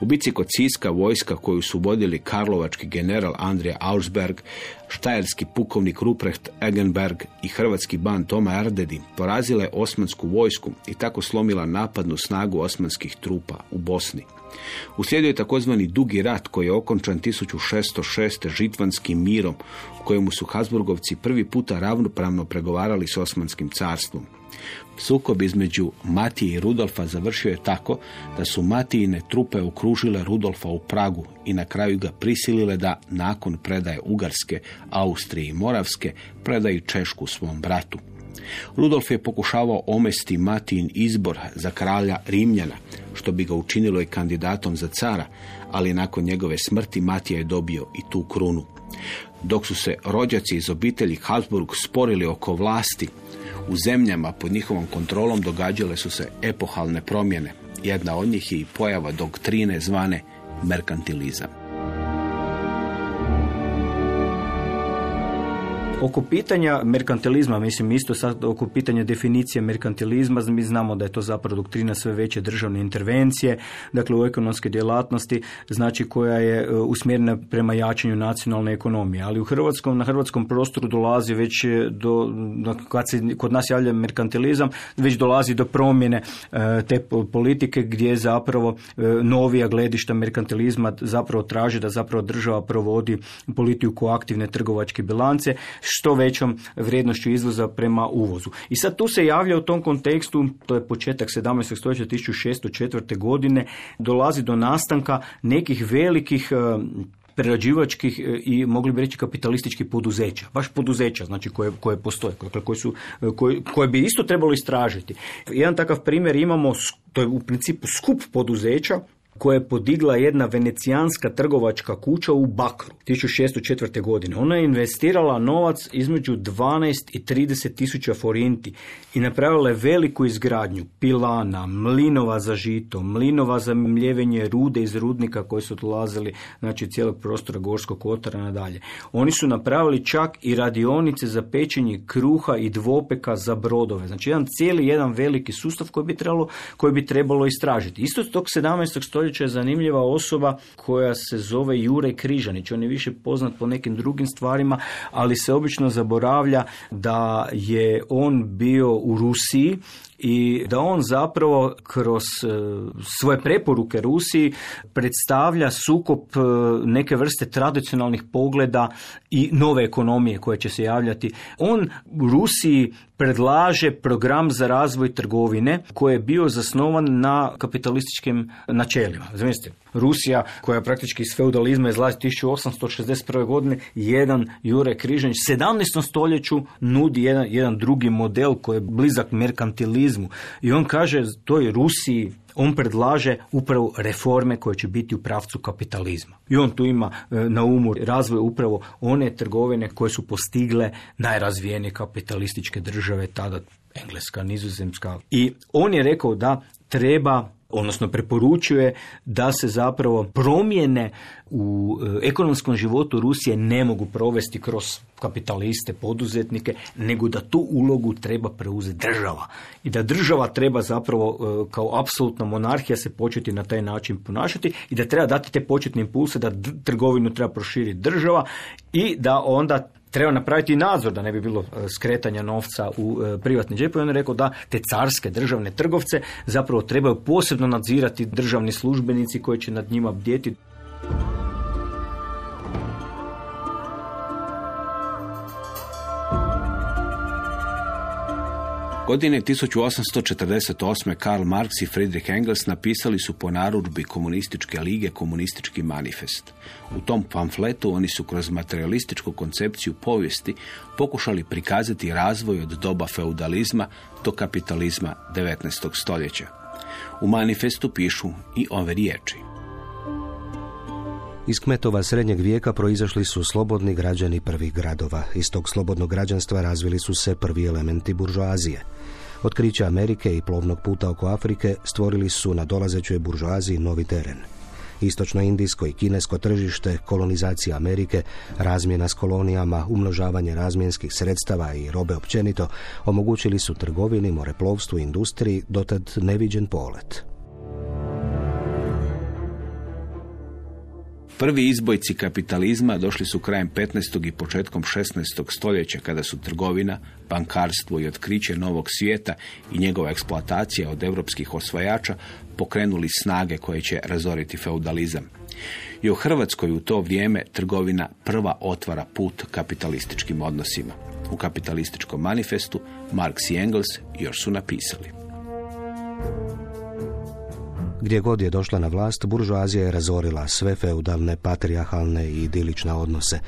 U bici kod Siska vojska koju su vodili karlovački general Andrija Auersberg, štajerski pukovnik Ruprecht Egenberg i hrvatski ban Toma Ardedi porazile osmansku vojsku i tako slomila napadnu snagu osmanskih trupa u Bosni. Uslijedio je takozvani dugi rat koji je okončan 1606. žitvanskim mirom u kojemu su Habsburgovci prvi puta ravnopravno pregovarali s Osmanskim carstvom. Sukob između Matije i Rudolfa završio je tako da su Matijine trupe okružile Rudolfa u Pragu i na kraju ga prisilile da nakon predaje Ugarske, Austrije i Moravske predaju Češku svom bratu. Rudolf je pokušavao omesti Matijin izbor za kralja Rimljana, što bi ga učinilo i kandidatom za cara, ali nakon njegove smrti Matija je dobio i tu krunu. Dok su se rođaci iz obitelji Habsburg sporili oko vlasti, u zemljama pod njihovom kontrolom događale su se epohalne promjene. Jedna od njih je i pojava doktrine zvane merkantilizam.
Oko pitanja merkantilizma, mislim isto sad oko pitanja definicije merkantilizma, mi znamo da je to zapravo doktrina sve veće državne intervencije, dakle u ekonomske djelatnosti, znači koja je e, usmjerena prema jačanju nacionalne ekonomije. Ali u Hrvatskom, na hrvatskom prostoru dolazi već do, kad se kod nas javlja merkantilizam, već dolazi do promjene e, te politike gdje zapravo e, novija gledišta merkantilizma zapravo traži da zapravo država provodi politiku aktivne trgovačke bilance, što većom vrijednošću izvoza prema uvozu. I sad tu se javlja u tom kontekstu, to je početak 17. stoljeća 1604. godine, dolazi do nastanka nekih velikih e, prerađivačkih e, i mogli bi reći kapitalističkih poduzeća, baš poduzeća znači koje, koje postoje, dakle koje, su, e, koje, koje bi isto trebalo istražiti. Jedan takav primjer imamo, to je u principu skup poduzeća koje je podigla jedna venecijanska trgovačka kuća u Bakru 1604. godine. Ona je investirala novac između 12 i 30 tisuća forinti i napravila je veliku izgradnju pilana, mlinova za žito, mlinova za mljevenje rude iz rudnika koji su dolazili znači cijelog prostora Gorskog kotara nadalje. Oni su napravili čak i radionice za pečenje kruha i dvopeka za brodove. Znači jedan cijeli jedan veliki sustav koji bi trebalo, koji bi trebalo istražiti. Isto tog 17. stoljeća stoljeća je zanimljiva osoba koja se zove Jure Križanić. On je više poznat po nekim drugim stvarima, ali se obično zaboravlja da je on bio u Rusiji i da on zapravo kroz e, svoje preporuke Rusiji predstavlja sukop e, neke vrste tradicionalnih pogleda i nove ekonomije koje će se javljati. On Rusiji predlaže program za razvoj trgovine koji je bio zasnovan na kapitalističkim načelima. Zamislite, Rusija koja praktički iz feudalizma izlazi 1861. godine, jedan Jure Križanić 17. stoljeću nudi jedan, jedan drugi model koji je blizak merkantilizmu i on kaže toj Rusiji on predlaže upravo reforme koje će biti u pravcu kapitalizma. I on tu ima e, na umu razvoj upravo one trgovine koje su postigle najrazvijenije kapitalističke države, tada Engleska, Nizozemska. I on je rekao da treba odnosno preporučuje da se zapravo promjene u e, ekonomskom životu Rusije ne mogu provesti kroz kapitaliste, poduzetnike, nego da tu ulogu treba preuzeti država. I da država treba zapravo e, kao apsolutna monarhija se početi na taj način ponašati i da treba dati te početne impulse da trgovinu treba proširiti država i da onda treba napraviti nadzor da ne bi bilo e, skretanja novca u e, privatni džep. On je rekao da te carske državne trgovce zapravo trebaju posebno nadzirati državni službenici koji će nad njima bdjeti.
Godine 1848. Karl Marx i Friedrich Engels napisali su po narudžbi komunističke lige komunistički manifest. U tom pamfletu oni su kroz materialističku koncepciju povijesti pokušali prikazati razvoj od doba feudalizma do kapitalizma 19. stoljeća. U manifestu pišu i ove riječi.
Iz kmetova srednjeg vijeka proizašli su slobodni građani prvih gradova. Iz tog slobodnog građanstva razvili su se prvi elementi buržoazije. Otkriće Amerike i plovnog puta oko Afrike stvorili su na dolazećoj buržoaziji novi teren. Istočno-indijsko i kinesko tržište, kolonizacija Amerike, razmjena s kolonijama, umnožavanje razmjenskih sredstava i robe općenito omogućili su trgovini, moreplovstvu i industriji dotad neviđen polet.
Prvi izbojci kapitalizma došli su krajem 15. i početkom 16. stoljeća kada su trgovina, bankarstvo i otkriće novog svijeta i njegova eksploatacija od europskih osvajača pokrenuli snage koje će razoriti feudalizam. I u Hrvatskoj u to vrijeme trgovina prva otvara put kapitalističkim odnosima. U kapitalističkom manifestu Marx i Engels još su napisali.
Gdje god je došla na vlast, buržoazija je razorila sve feudalne, patrijarhalne i idilične odnose.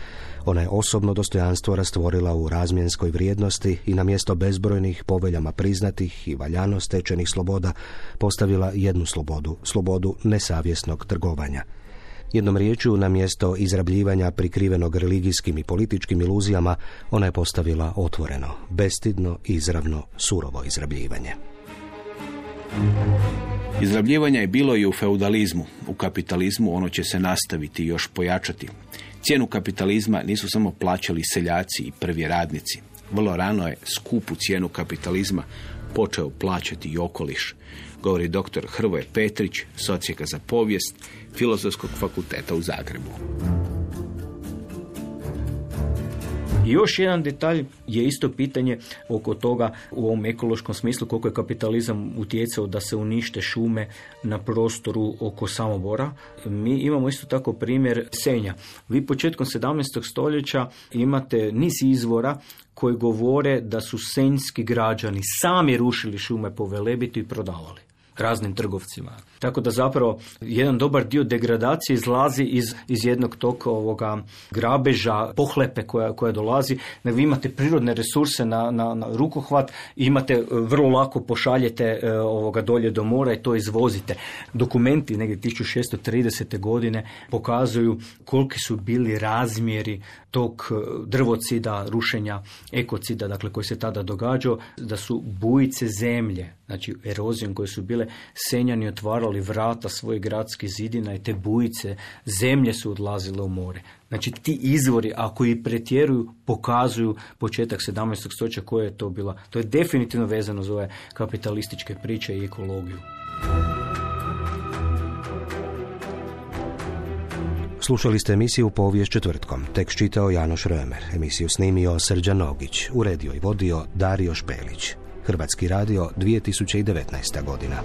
Ona je osobno dostojanstvo rastvorila u razmjenskoj vrijednosti i na mjesto bezbrojnih poveljama priznatih i valjano stečenih sloboda postavila jednu slobodu, slobodu nesavjesnog trgovanja. Jednom riječju, na mjesto izrabljivanja prikrivenog religijskim i političkim iluzijama, ona je postavila otvoreno, bestidno, izravno, surovo izrabljivanje.
Izrabljivanja je bilo i u feudalizmu. U kapitalizmu ono će se nastaviti i još pojačati. Cijenu kapitalizma nisu samo plaćali seljaci i prvi radnici. Vrlo rano je skupu cijenu kapitalizma počeo plaćati i okoliš, govori dr. Hrvoje Petrić, socijeka za povijest Filozofskog fakulteta u Zagrebu.
Još jedan detalj je isto pitanje oko toga u ovom ekološkom smislu koliko je kapitalizam utjecao da se unište šume na prostoru oko Samobora. Mi imamo isto tako primjer Senja. Vi početkom 17. stoljeća imate niz izvora koji govore da su senjski građani sami rušili šume po Velebitu i prodavali raznim trgovcima. Tako da zapravo jedan dobar dio degradacije izlazi iz, iz jednog tog ovoga grabeža, pohlepe koja, koja dolazi. Nego vi imate prirodne resurse na, na, na rukohvat, imate e, vrlo lako pošaljete e, ovoga dolje do mora i to izvozite. Dokumenti negdje 1630. godine pokazuju koliki su bili razmjeri tog e, drvocida, rušenja ekocida, dakle koji se tada događao, da su bujice zemlje, znači erozijom koje su bile senjani otvarali vrata svojih gradskih zidina i te bujice zemlje su odlazile u more. Znači ti izvori, ako i pretjeruju, pokazuju početak 17. stoljeća koja je to bila. To je definitivno vezano za ove kapitalističke priče i ekologiju.
Slušali ste emisiju Povijest četvrtkom. Tekst čitao Janoš Römer. Emisiju snimio Srđan Nogić. Uredio i vodio Dario Špelić. Hrvatski radio 2019. godina.